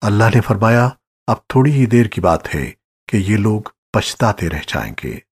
اللہ نے فرمایا، اب تھوڑی ہی دیر کی بات ہے کہ یہ لوگ پچھتاتے رہ جائیں گے۔